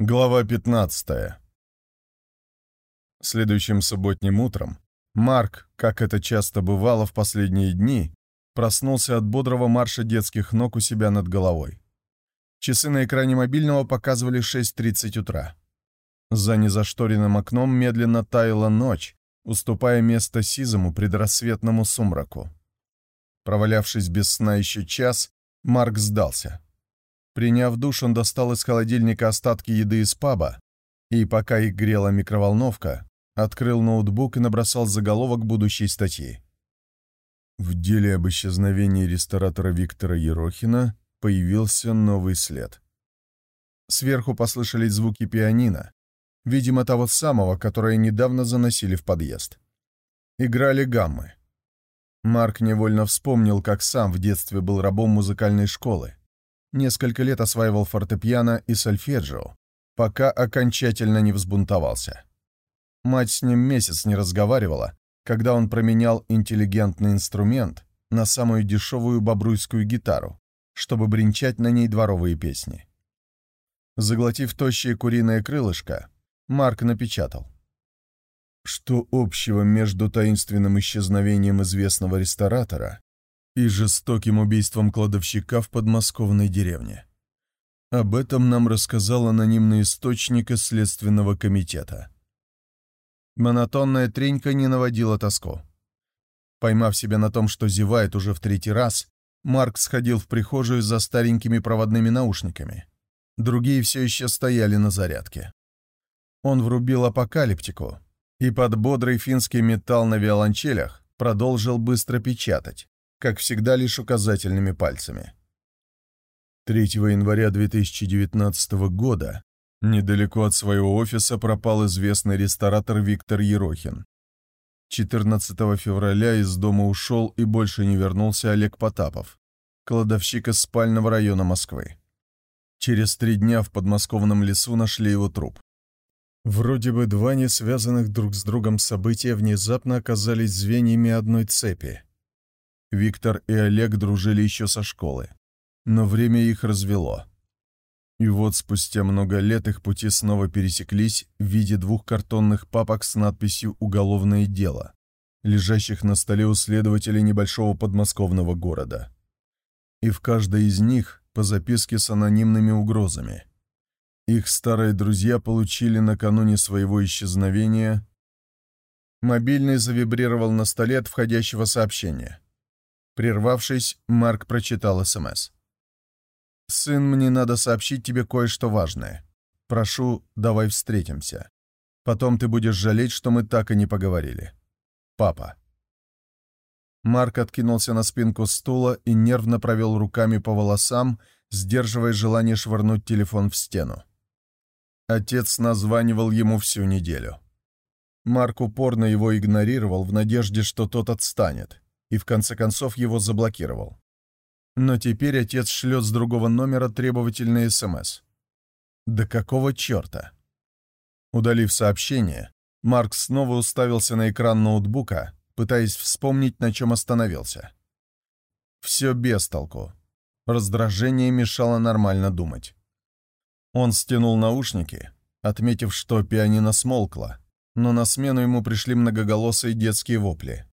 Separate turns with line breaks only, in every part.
Глава 15 Следующим субботним утром Марк, как это часто бывало в последние дни, проснулся от бодрого марша детских ног у себя над головой. Часы на экране мобильного показывали 6.30 утра. За незашторенным окном медленно таяла ночь, уступая место сизому предрассветному сумраку. Провалявшись без сна еще час, Марк сдался. Приняв душ, он достал из холодильника остатки еды из паба, и пока их грела микроволновка, открыл ноутбук и набросал заголовок будущей статьи. В деле об исчезновении ресторатора Виктора Ерохина появился новый след. Сверху послышались звуки пианино, видимо, того самого, которое недавно заносили в подъезд. Играли гаммы. Марк невольно вспомнил, как сам в детстве был рабом музыкальной школы. Несколько лет осваивал фортепиано и сольфеджио, пока окончательно не взбунтовался. Мать с ним месяц не разговаривала, когда он променял интеллигентный инструмент на самую дешевую бобруйскую гитару, чтобы бренчать на ней дворовые песни. Заглотив тощее куриное крылышко, Марк напечатал. Что общего между таинственным исчезновением известного ресторатора и жестоким убийством кладовщика в подмосковной деревне? Об этом нам рассказал анонимный источник из Следственного комитета. Монотонная тренька не наводила тоску. Поймав себя на том, что зевает уже в третий раз, Марк сходил в прихожую за старенькими проводными наушниками. Другие все еще стояли на зарядке. Он врубил апокалиптику и под бодрый финский металл на виолончелях продолжил быстро печатать, как всегда лишь указательными пальцами. 3 января 2019 года недалеко от своего офиса пропал известный ресторатор Виктор Ерохин. 14 февраля из дома ушел и больше не вернулся Олег Потапов, кладовщик из спального района Москвы. Через три дня в подмосковном лесу нашли его труп. Вроде бы два не связанных друг с другом события внезапно оказались звеньями одной цепи. Виктор и Олег дружили еще со школы, но время их развело. И вот спустя много лет их пути снова пересеклись в виде двух картонных папок с надписью «Уголовное дело», лежащих на столе у следователя небольшого подмосковного города. И в каждой из них по записке с анонимными угрозами. Их старые друзья получили накануне своего исчезновения. Мобильный завибрировал на столе от входящего сообщения. Прервавшись, Марк прочитал СМС. «Сын, мне надо сообщить тебе кое-что важное. Прошу, давай встретимся. Потом ты будешь жалеть, что мы так и не поговорили. Папа». Марк откинулся на спинку стула и нервно провел руками по волосам, сдерживая желание швырнуть телефон в стену. Отец названивал ему всю неделю. Марк упорно его игнорировал в надежде, что тот отстанет, и в конце концов его заблокировал. Но теперь отец шлет с другого номера требовательный СМС. Да какого черта? Удалив сообщение, Марк снова уставился на экран ноутбука, пытаясь вспомнить, на чем остановился. Все без толку. Раздражение мешало нормально думать. Он стянул наушники, отметив, что пианино смолкло, но на смену ему пришли многоголосые детские вопли.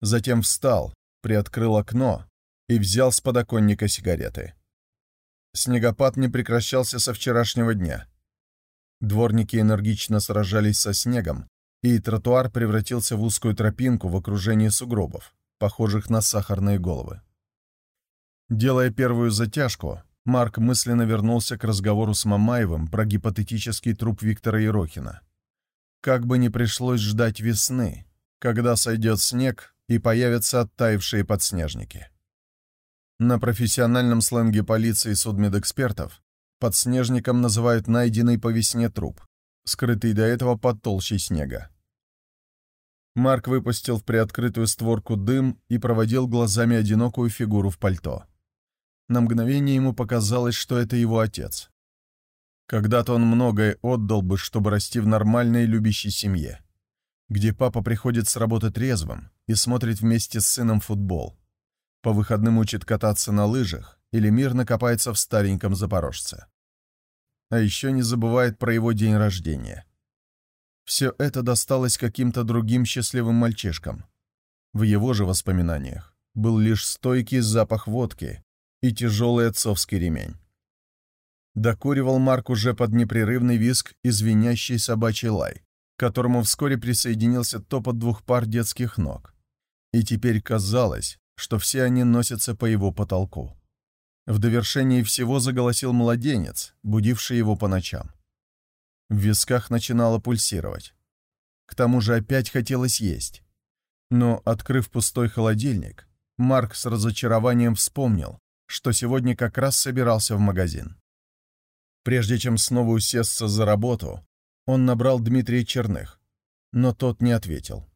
Затем встал, приоткрыл окно и взял с подоконника сигареты. Снегопад не прекращался со вчерашнего дня. Дворники энергично сражались со снегом, и тротуар превратился в узкую тропинку в окружении сугробов, похожих на сахарные головы. Делая первую затяжку, Марк мысленно вернулся к разговору с Мамаевым про гипотетический труп Виктора Ерохина. Как бы ни пришлось ждать весны, когда сойдет снег и появятся оттаившие подснежники. На профессиональном сленге полиции и судмедэкспертов подснежником называют найденный по весне труп, скрытый до этого под толщей снега. Марк выпустил в приоткрытую створку дым и проводил глазами одинокую фигуру в пальто. На мгновение ему показалось, что это его отец. Когда-то он многое отдал бы, чтобы расти в нормальной любящей семье, где папа приходит с работы трезвым и смотрит вместе с сыном футбол, по выходным учит кататься на лыжах или мирно копается в стареньком запорожце. а еще не забывает про его день рождения. Все это досталось каким-то другим счастливым мальчишкам. В его же воспоминаниях был лишь стойкий запах водки и тяжелый отцовский ремень. Докуривал Марк уже под непрерывный виск и звенящий собачий лай, которому вскоре присоединился топот двух пар детских ног. И теперь казалось, что все они носятся по его потолку. В довершении всего заголосил младенец, будивший его по ночам. В висках начинало пульсировать. К тому же опять хотелось есть. Но, открыв пустой холодильник, Марк с разочарованием вспомнил, что сегодня как раз собирался в магазин. Прежде чем снова усесться за работу, он набрал Дмитрия Черных, но тот не ответил.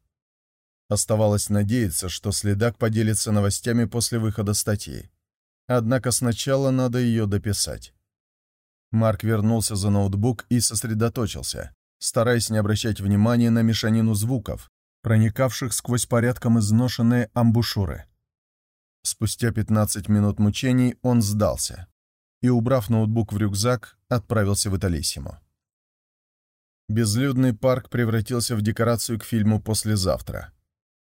Оставалось надеяться, что следак поделится новостями после выхода статьи. Однако сначала надо ее дописать. Марк вернулся за ноутбук и сосредоточился, стараясь не обращать внимания на мешанину звуков, проникавших сквозь порядком изношенные амбушюры. Спустя 15 минут мучений он сдался и, убрав ноутбук в рюкзак, отправился в Италиссимо. Безлюдный парк превратился в декорацию к фильму «Послезавтра».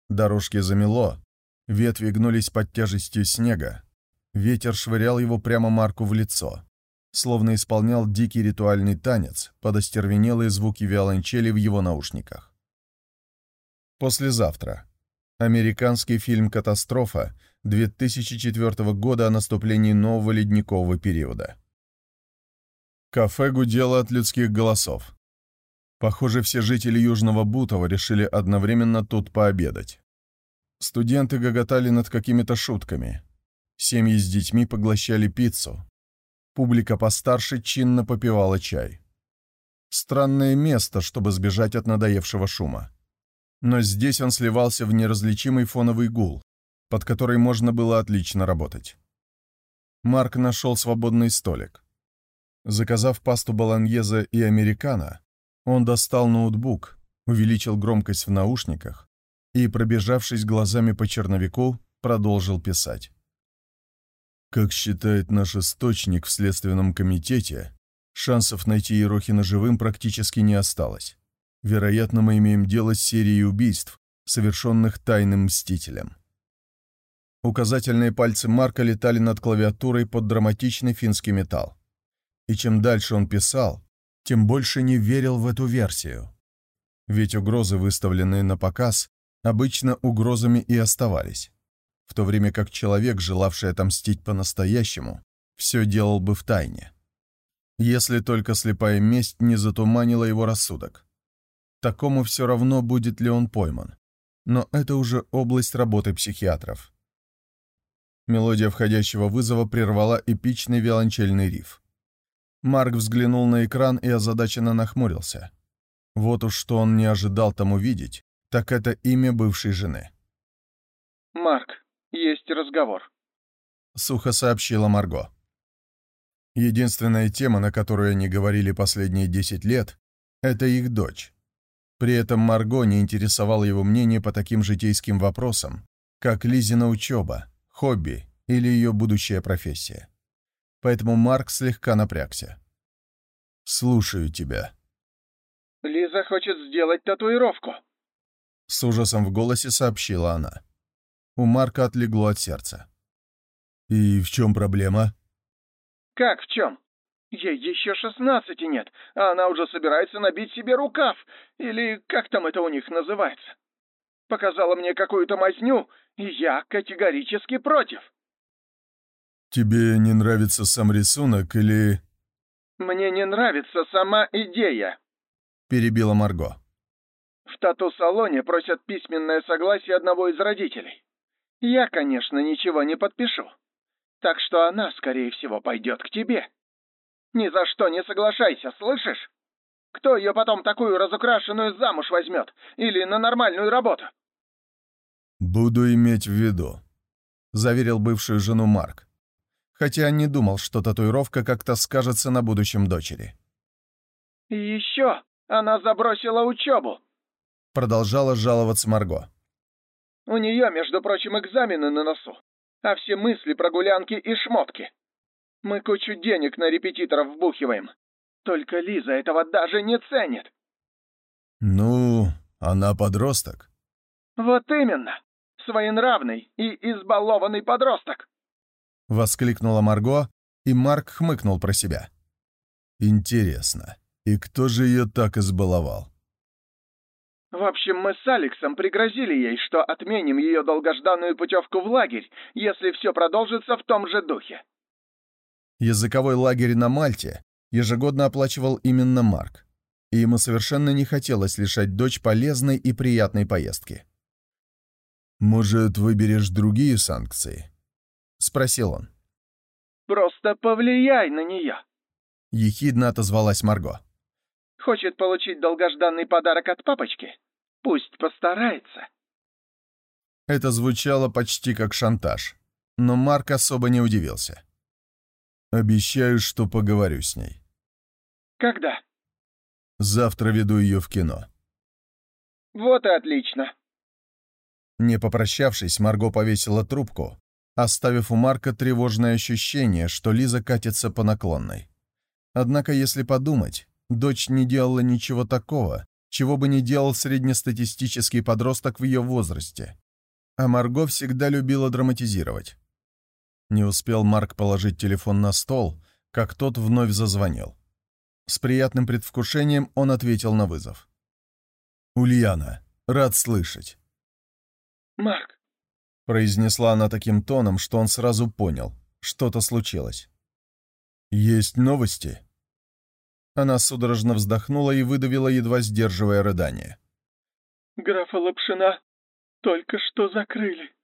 Дорожки замело, ветви гнулись под тяжестью снега, ветер швырял его прямо Марку в лицо, словно исполнял дикий ритуальный танец под остервенелые звуки виолончели в его наушниках. «Послезавтра» Американский фильм «Катастрофа» 2004 года о наступлении нового ледникового периода. Кафе гудело от людских голосов. Похоже, все жители Южного Бутова решили одновременно тут пообедать. Студенты гоготали над какими-то шутками. Семьи с детьми поглощали пиццу. Публика постарше чинно попивала чай. Странное место, чтобы сбежать от надоевшего шума но здесь он сливался в неразличимый фоновый гул, под который можно было отлично работать. Марк нашел свободный столик. Заказав пасту болоньезе и американо, он достал ноутбук, увеличил громкость в наушниках и, пробежавшись глазами по черновику, продолжил писать. Как считает наш источник в Следственном комитете, шансов найти Ерохина живым практически не осталось. Вероятно, мы имеем дело с серией убийств, совершенных тайным мстителем. Указательные пальцы Марка летали над клавиатурой под драматичный финский металл. И чем дальше он писал, тем больше не верил в эту версию. Ведь угрозы, выставленные на показ, обычно угрозами и оставались. В то время как человек, желавший отомстить по-настоящему, все делал бы в тайне. Если только слепая месть не затуманила его рассудок. Такому все равно, будет ли он пойман. Но это уже область работы психиатров. Мелодия входящего вызова прервала эпичный виолончельный риф. Марк взглянул на экран и озадаченно нахмурился. Вот уж что он не ожидал там увидеть, так это имя бывшей жены.
«Марк, есть разговор», —
сухо сообщила Марго. Единственная тема, на которую они говорили последние десять лет, — это их дочь. При этом Марго не интересовало его мнение по таким житейским вопросам, как Лизина учеба, хобби или ее будущая профессия. Поэтому Марк слегка напрягся. «Слушаю тебя».
«Лиза хочет сделать татуировку», —
с ужасом в голосе сообщила она. У Марка отлегло от сердца. «И в чем проблема?»
«Как в чем? Ей еще шестнадцати нет, а она уже собирается набить себе рукав, или как там это у них называется. Показала мне какую-то мазню, и я категорически против.
Тебе не нравится сам рисунок или...
Мне не нравится сама идея,
перебила Марго.
В тату-салоне просят письменное согласие одного из родителей. Я, конечно, ничего не подпишу. Так что она, скорее всего, пойдет к тебе. Ни за что не соглашайся, слышишь? Кто ее потом такую разукрашенную замуж возьмет? Или на нормальную работу?»
«Буду иметь в виду», — заверил бывшую жену Марк. Хотя не думал, что татуировка как-то скажется на будущем дочери.
«И еще она забросила учебу», —
продолжала жаловаться Марго.
«У нее, между прочим, экзамены на носу, а все мысли про гулянки и шмотки. Мы кучу денег на репетиторов вбухиваем. Только Лиза этого даже не ценит.
Ну, она подросток.
Вот именно. Своенравный и избалованный подросток.
Воскликнула Марго, и Марк хмыкнул про себя. Интересно, и кто же ее так избаловал?
В общем, мы с Алексом пригрозили ей, что отменим ее долгожданную путевку в лагерь, если все продолжится в том же духе.
Языковой лагерь на Мальте ежегодно оплачивал именно Марк, и ему совершенно не хотелось лишать дочь полезной и приятной поездки. «Может, выберешь другие санкции?» — спросил он.
«Просто повлияй на нее», —
ехидно отозвалась Марго.
«Хочет получить долгожданный подарок от папочки? Пусть постарается».
Это звучало почти как шантаж, но Марк особо не удивился. «Обещаю, что поговорю с ней».
«Когда?»
«Завтра веду ее в кино».
«Вот и отлично».
Не попрощавшись, Марго повесила трубку, оставив у Марка тревожное ощущение, что Лиза катится по наклонной. Однако, если подумать, дочь не делала ничего такого, чего бы не делал среднестатистический подросток в ее возрасте. А Марго всегда любила драматизировать. Не успел Марк положить телефон на стол, как тот вновь зазвонил. С приятным предвкушением он ответил на вызов. «Ульяна, рад слышать».
«Марк,
произнесла она таким тоном, что он сразу понял, что-то случилось. «Есть новости?» Она судорожно вздохнула и выдавила, едва сдерживая рыдание.
«Графа Лапшина только что закрыли».